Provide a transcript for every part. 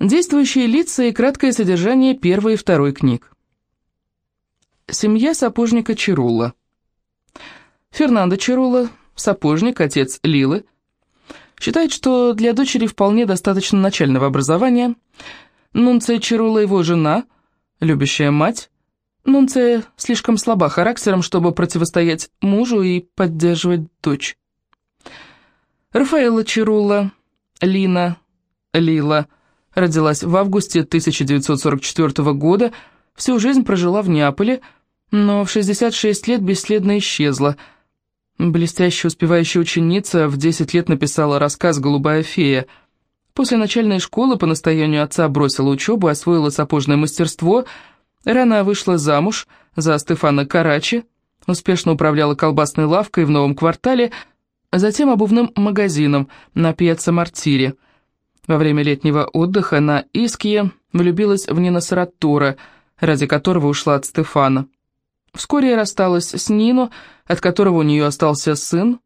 Действующие лица и краткое содержание первой и второй книг. Семья сапожника Чирула. Фернандо Чирула, сапожник, отец Лилы, считает, что для дочери вполне достаточно начального образования. Нунция Чирула его жена, любящая мать. Нунция слишком слаба характером, чтобы противостоять мужу и поддерживать дочь. Рафаэла Чирула, Лина, Лила, родилась в августе 1944 года, всю жизнь прожила в Неаполе, но в 66 лет бесследно исчезла. Блестящая успевающая ученица в 10 лет написала рассказ «Голубая фея». После начальной школы по настоянию отца бросила учебу, освоила сапожное мастерство, рано вышла замуж за Стефана Карачи, успешно управляла колбасной лавкой в новом квартале, затем обувным магазином на Пьяцца Мартире. Во время летнего отдыха на Иские влюбилась в Нина Саратура, ради которого ушла от Стефана. Вскоре рассталась с Нино, от которого у нее остался сын,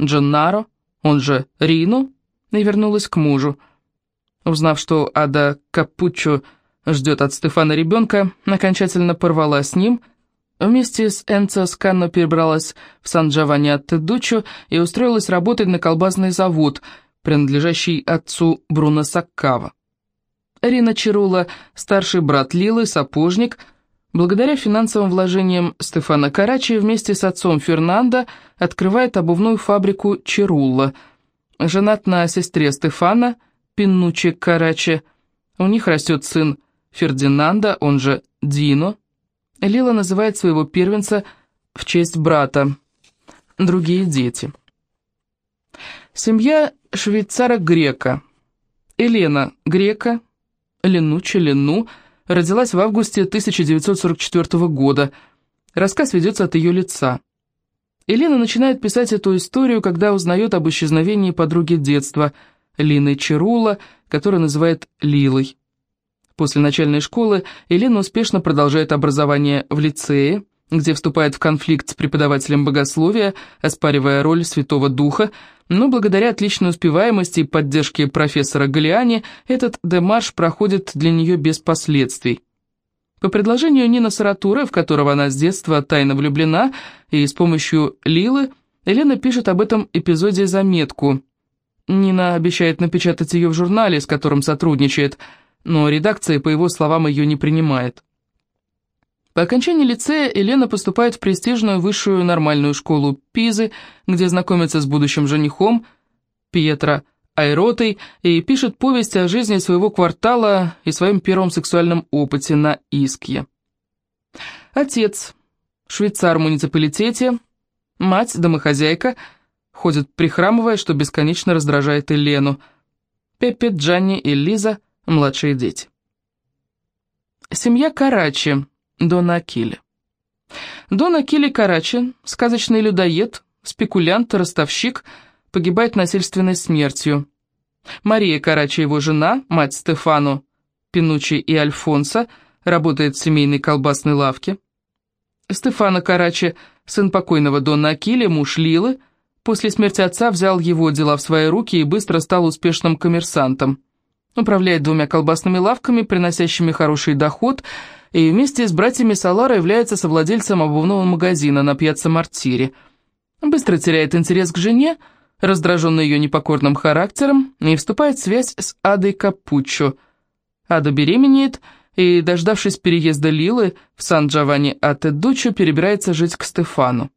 Дженнаро, он же Рино, и вернулась к мужу. Узнав, что Ада Капуччо ждет от Стефана ребенка, окончательно порвала с ним, вместе с Энцо Сканно перебралась в Сан-Джованни от Тедуччо и устроилась работать на колбасный завод, принадлежащий отцу Бруно Саккава. Рина Чирула, старший брат Лилы, сапожник – Благодаря финансовым вложениям Стефана Карачи вместе с отцом Фернандо открывает обувную фабрику Чирулла. Женат на сестре Стефана, Пиннучи Карачи. У них растет сын Фердинанда, он же Дино. Лила называет своего первенца в честь брата. Другие дети. Семья швейцара-грека. Елена Грека, Ленучи Лену – родилась в августе 1944 года. Рассказ ведется от ее лица. Елена начинает писать эту историю, когда узнает об исчезновении подруги детства, Лины Чарула, которую называет Лилой. После начальной школы Елена успешно продолжает образование в лицее, где вступает в конфликт с преподавателем богословия, оспаривая роль Святого Духа, но благодаря отличной успеваемости и поддержке профессора Галиани этот демарш проходит для нее без последствий. По предложению Нина Саратуры, в которого она с детства тайно влюблена, и с помощью Лилы, Елена пишет об этом эпизоде заметку. Нина обещает напечатать ее в журнале, с которым сотрудничает, но редакция, по его словам, ее не принимает. По окончании лицея Елена поступает в престижную высшую нормальную школу Пизы, где знакомится с будущим женихом Пьетро Айротой и пишет повесть о жизни своего квартала и своем первом сексуальном опыте на Искье. Отец, швейцар в муниципалитете, мать, домохозяйка, ходит прихрамывая, что бесконечно раздражает Елену. Пеппе, Джанни и Лиза – младшие дети. Семья Карачи – Дон Акиле. Дон Акиле Карачи, сказочный людоед, спекулянт, ростовщик, погибает насильственной смертью. Мария Карачи, его жена, мать Стефану, Пинучи и Альфонса, работает в семейной колбасной лавке. Стефано Карачи, сын покойного Дона Акиле, муж Лилы, после смерти отца взял его дела в свои руки и быстро стал успешным коммерсантом. Управляет двумя колбасными лавками, приносящими хороший доход – и вместе с братьями Салара является совладельцем обувного магазина на Пьяцца Мартире. Быстро теряет интерес к жене, раздраженный ее непокорным характером, и вступает в связь с Адой Капуччо. Ада беременеет, и, дождавшись переезда Лилы в Сан-Джованни Атедуччо, перебирается жить к Стефану.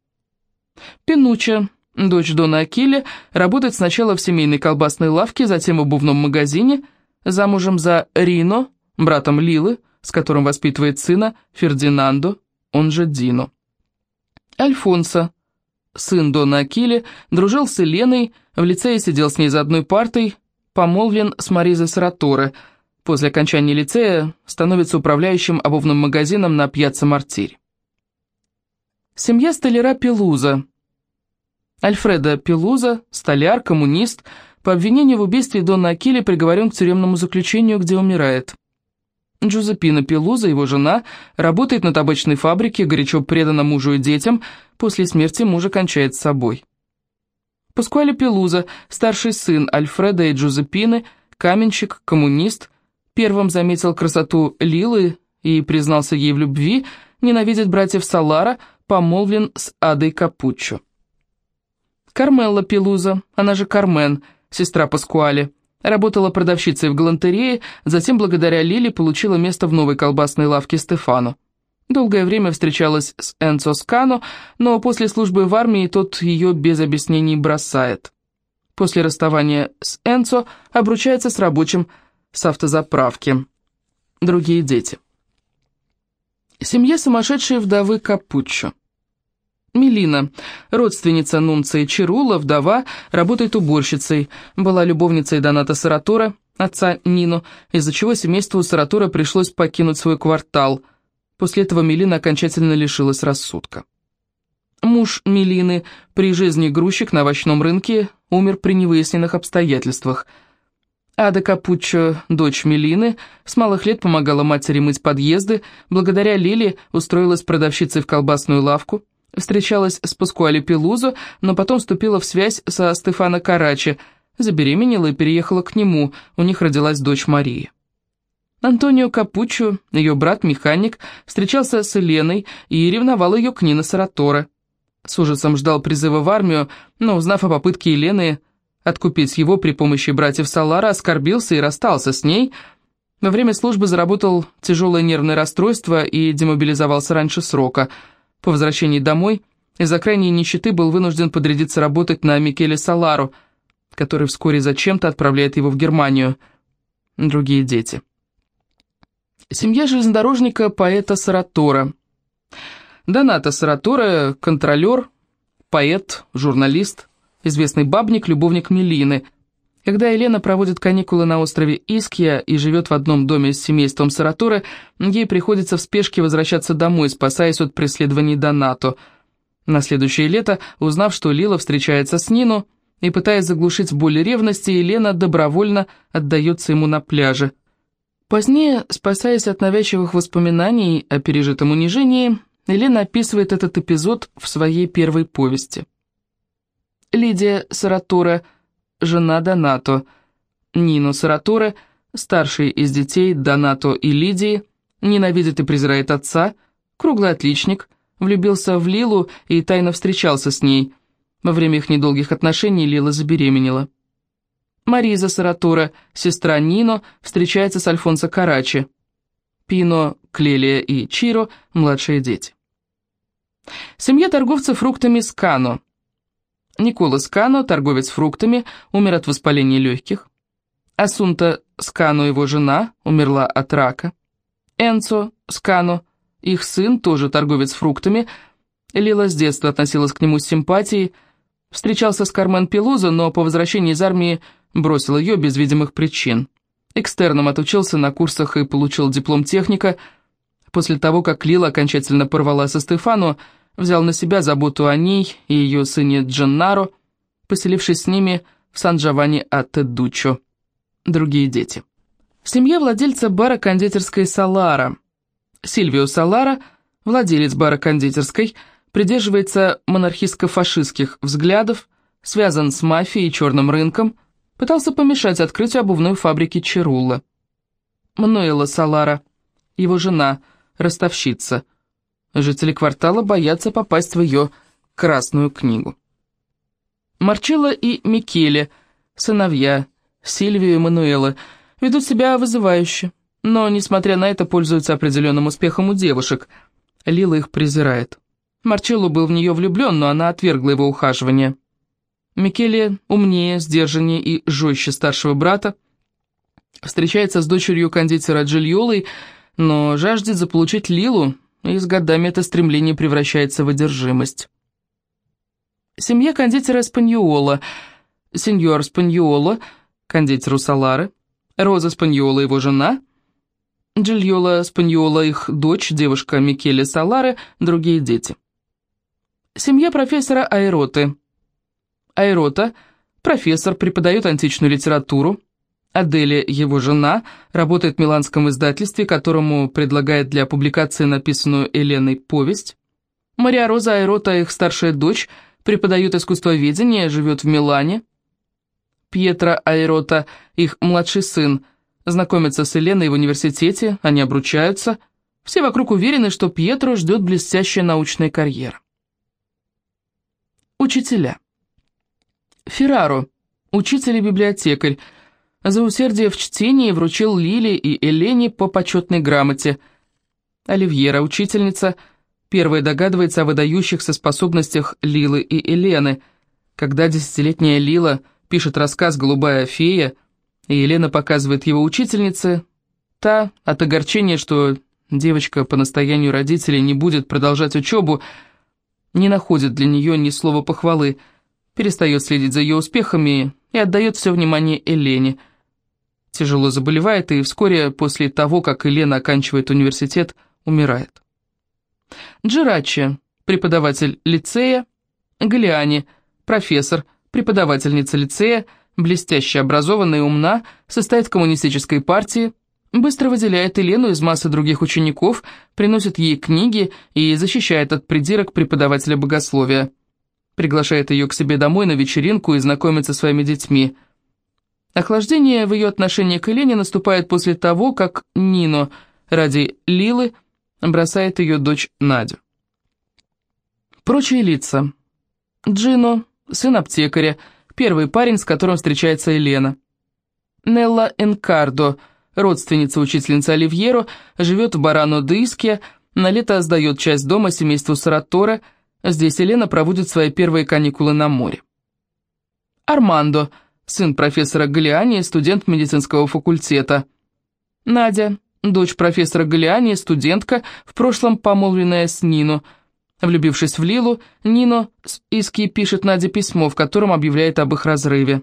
Пинуча, дочь Дона Акили, работает сначала в семейной колбасной лавке, затем в обувном магазине, замужем за Рино, братом Лилы, с которым воспитывает сына Фердинандо, он же Дино. Альфонсо, сын Дона Акили, дружил с Еленой, в лицее сидел с ней за одной партой, помолвлен с Маризой Сараторе, после окончания лицея становится управляющим обувным магазином на Пьяцца Мартире. Семья столяра Пелуза. Альфредо Пелуза, столяр, коммунист, по обвинению в убийстве Дона Акили приговорен к тюремному заключению, где умирает. Джузеппина Пелуза, его жена, работает на табачной фабрике, горячо предана мужу и детям, после смерти мужа кончает с собой. Паскуале Пелуза, старший сын Альфреда и Джузеппины, каменщик, коммунист, первым заметил красоту Лилы и признался ей в любви, ненавидит братьев Салара, помолвлен с Адой Капуччо. Кармелла Пелуза, она же Кармен, сестра Паскуали, работала продавщицей в галантерее, затем благодаря Лиле получила место в новой колбасной лавке Стефану. Долгое время встречалась с Энцо Скано, но после службы в армии тот ее без объяснений бросает. После расставания с Энцо обручается с рабочим с автозаправки. Другие дети. Семья сумасшедшей вдовы Капуччо. Мелина, родственница Нунции Чирула, вдова, работает уборщицей, была любовницей Доната Саратора, отца Нино, из-за чего семейству Саратора пришлось покинуть свой квартал. После этого Мелина окончательно лишилась рассудка. Муж Мелины, при жизни грузчик на овощном рынке, умер при невыясненных обстоятельствах – Ада Капуччо, дочь Мелины, с малых лет помогала матери мыть подъезды, благодаря Лиле устроилась продавщицей в колбасную лавку, встречалась с Паскуали Пелузо, но потом вступила в связь со Стефано Карачи, забеременела и переехала к нему, у них родилась дочь Мария. Антонио Капуччо, ее брат-механик, встречался с Еленой и ревновал ее к Нино Сараторе. С ужасом ждал призыва в армию, но, узнав о попытке Елены Откупить его при помощи братьев Салара оскорбился и расстался с ней. Во время службы заработал тяжелое нервное расстройство и демобилизовался раньше срока. По возвращении домой из-за крайней нищеты был вынужден подрядиться работать на Микеле Салару, который вскоре зачем-то отправляет его в Германию. Другие дети. Семья железнодорожника поэта Саратора. Доната Саратора – контролер, поэт, журналист, известный бабник, любовник Мелины. Когда Елена проводит каникулы на острове Искья и живет в одном доме с семейством Саратора, ей приходится в спешке возвращаться домой, спасаясь от преследований Донато. На следующее лето, узнав, что Лила встречается с Нину, и пытаясь заглушить боль ревности, Елена добровольно отдается ему на пляже. Позднее, спасаясь от навязчивых воспоминаний о пережитом унижении, Елена описывает этот эпизод в своей первой повести. Лидия Саратура, жена Донато. Нино Саратура, старший из детей Донато и Лидии, ненавидит и презирает отца, круглый отличник, влюбился в Лилу и тайно встречался с ней. Во время их недолгих отношений Лила забеременела. Мариза Саратура, сестра Нино, встречается с Альфонсо Карачи. Пино, Клелия и Чиро – младшие дети. Семья торговца фруктами Скано – Никола Скано, торговец фруктами, умер от воспаления легких. Асунта Скано, его жена, умерла от рака. Энцо Скано, их сын, тоже торговец фруктами, Лила с детства относилась к нему с симпатией, встречался с Кармен Пелуза, но по возвращении из армии бросил ее без видимых причин. Экстерном отучился на курсах и получил диплом техника. После того, как Лила окончательно порвала со Стефану, взял на себя заботу о ней и ее сыне Дженнаро, поселившись с ними в Сан-Джованни-Ат-Дучо. Другие дети. Семья владельца бара кондитерской «Салара». Сильвио Салара, владелец бара кондитерской, придерживается монархистско-фашистских взглядов, связан с мафией и черным рынком, пытался помешать открытию обувной фабрики Чирулла. Мануэла Салара, его жена, ростовщица – Жители квартала боятся попасть в ее красную книгу. Марчелло и Микеле, сыновья, Сильвия и Мануэла, ведут себя вызывающе, но, несмотря на это, пользуются определенным успехом у девушек. Лила их презирает. Марчелло был в нее влюблен, но она отвергла его ухаживание. Микеле умнее, сдержаннее и жестче старшего брата, встречается с дочерью кондитера Джильолой, но жаждет заполучить Лилу, и с годами это стремление превращается в одержимость. Семья кондитера Спаньола, сеньор Спаньола, кондитеру Салары, Роза Спаньола, его жена, Джильола Спаньола, их дочь, девушка Микеле Салары, другие дети. Семья профессора Айроты. Айрота, профессор, преподает античную литературу, Аделя, его жена, работает в миланском издательстве, которому предлагает для публикации написанную Еленой повесть. Мария Роза Айрота, их старшая дочь, преподает искусствоведение, живет в Милане. Пьетро Айрота, их младший сын, знакомится с Еленой в университете, они обручаются. Все вокруг уверены, что Пьетро ждет блестящая научная карьера. Учителя. Ферраро, учитель и библиотекарь, за усердие в чтении вручил Лиле и Елене по почетной грамоте. Оливьера, учительница, первая догадывается о выдающихся способностях Лилы и Елены. Когда десятилетняя Лила пишет рассказ «Голубая фея», и Елена показывает его учительнице, та, от огорчения, что девочка по настоянию родителей не будет продолжать учебу, не находит для нее ни слова похвалы, перестает следить за ее успехами и отдает все внимание Елене. Тяжело заболевает и вскоре после того, как Елена оканчивает университет, умирает. Джирачи, преподаватель лицея, Галиани, профессор, преподавательница лицея, блестяще образованная и умна, состоит в коммунистической партии, быстро выделяет Елену из массы других учеников, приносит ей книги и защищает от придирок преподавателя богословия. Приглашает ее к себе домой на вечеринку и знакомит со своими детьми. Охлаждение в ее отношении к Елене наступает после того, как Нино ради Лилы бросает ее дочь Надю. Прочие лица. Джино, сын аптекаря, первый парень, с которым встречается Елена. Нелла Энкардо, родственница учительницы Оливьеро, живет в Барано-Диске, на лето сдает часть дома семейству Саратора, здесь Елена проводит свои первые каникулы на море. Армандо, сын профессора Галиани, студент медицинского факультета. Надя, дочь профессора Галиани, студентка, в прошлом помолвленная с Нино, Влюбившись в Лилу, Нино Иски пишет Наде письмо, в котором объявляет об их разрыве.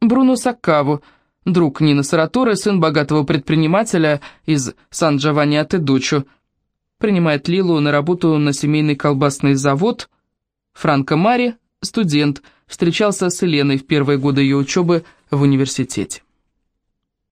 Бруно Саккаву, друг Нины Сараторы, сын богатого предпринимателя из Сан-Джованни-Атедучо, принимает Лилу на работу на семейный колбасный завод. Франко Мари, студент, встречался с Еленой в первые годы ее учебы в университете.